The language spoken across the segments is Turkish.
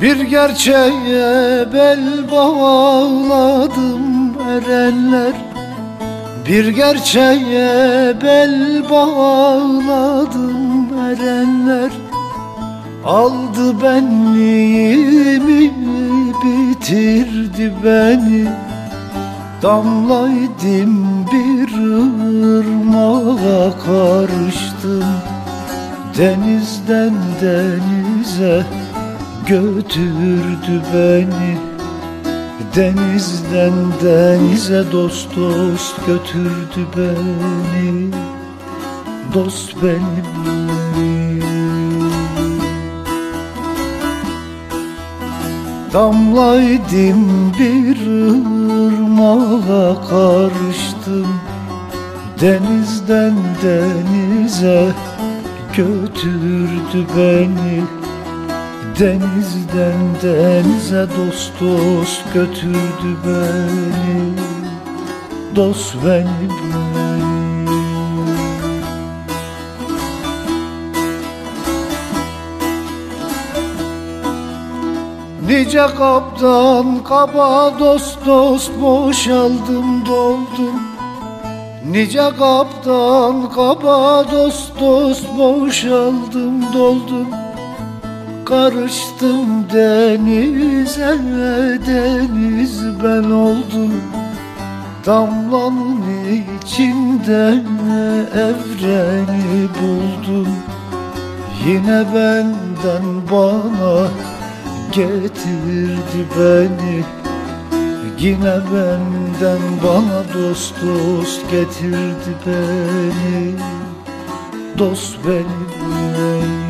Bir gerçeğe bel bağladım erenler Bir gerçeğe bel bağladım erenler Aldı benliğimi bitirdi beni. Damlaydım bir ırmağa karıştım. Denizden denize götürdü beni Denizden denize dost dost götürdü beni. Dost benim. Damlaydım bir ırmağa karıştım. Denizden denize götürdü beni Denizden denize dost dost götürdü beni. Dost benim Nice kaptan kaba dost dost boşaldım doldum. Nice kaptan kaba dost dost boşaldım doldum Karıştım denize deniz ben oldum Damlanın içinde evreni buldum. Yine benden bana getirdi beni. Yine benden bana dost dost getirdi beni. Dost benim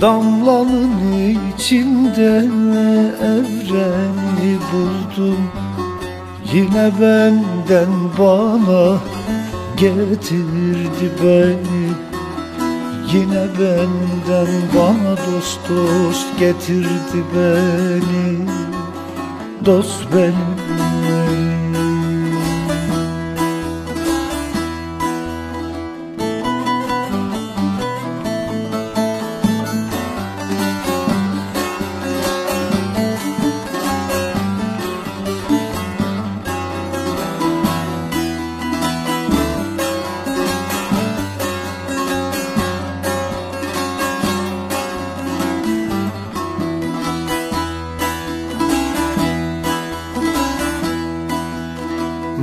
Damlanın içinde evreni buldum. Yine benden bana getirdi beni. Yine benden bana dost dost getirdi beni. Dost benim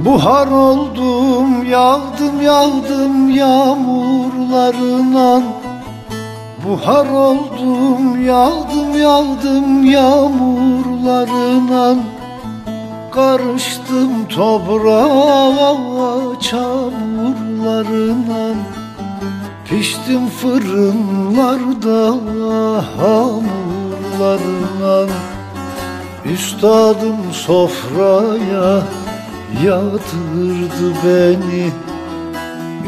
Buhar oldum yağdım yağdım yağmurlarına Buhar oldum yağdım yağdım yağmurlarına Karıştım toprağa çamurlarına Piştim fırınlarda hamurlarına Üstadım sofraya yatırdı beni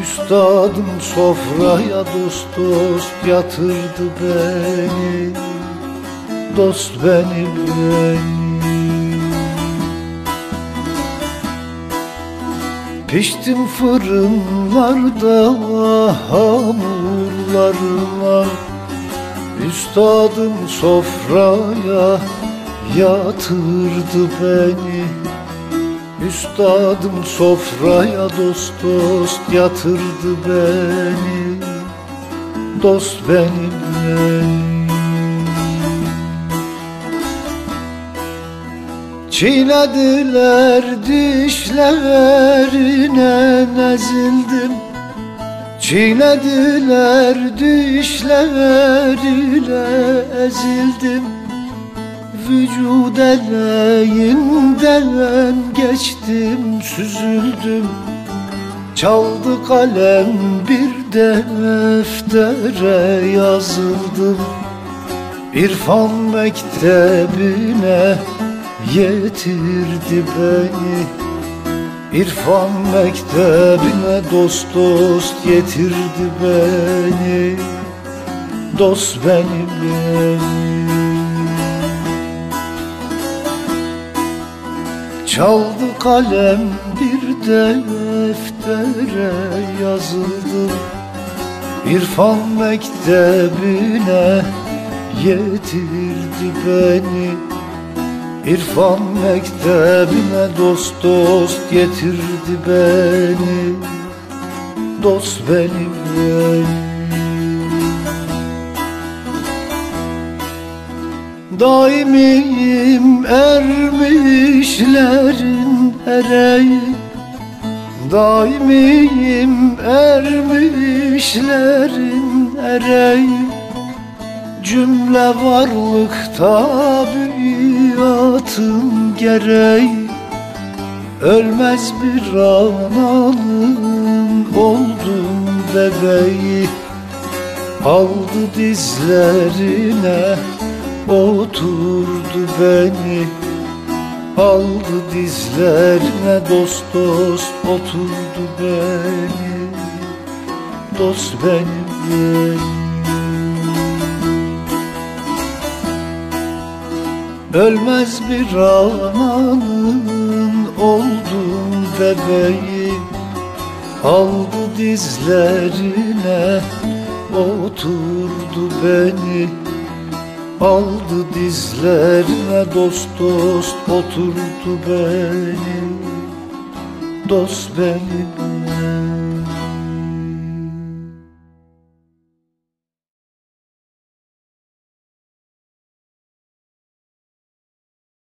Üstadım sofraya dost dost yatırdı beni. Dost benim beni Piştim fırınlarda hamurlarıma. Üstadım sofraya yatırdı beni Üstadım sofraya dost dost yatırdı beni. Dost benim benim. Çiğnediler dişlerine ezildim Çiğnediler dişlerine ezildim Vücud eleğinden geçtim süzüldüm. Çaldı kalem bir deftere yazıldım İrfan mektebine yetirdi beni. İrfan mektebine dost dost getirdi beni. Dost benim benim Çaldı kalem bir deftere yazıldım İrfan mektebine getirdi beni. İrfan mektebine dost dost getirdi beni. Dost benim benim Daimiyim ermişlerin ereği. Daimiyim ermişlerin ereği. Cümle varlık tabiatın gereği. Ölmez bir ananın oldum bebeği. Aldı dizlerine oturdu beni. Aldı dizlerine dost dost oturdu beni. Dost benim Ölmez bir ananın oldum bebeği Aldı dizlerine oturdu beni Aldı dizlerine dost dost oturdu beni Dost benim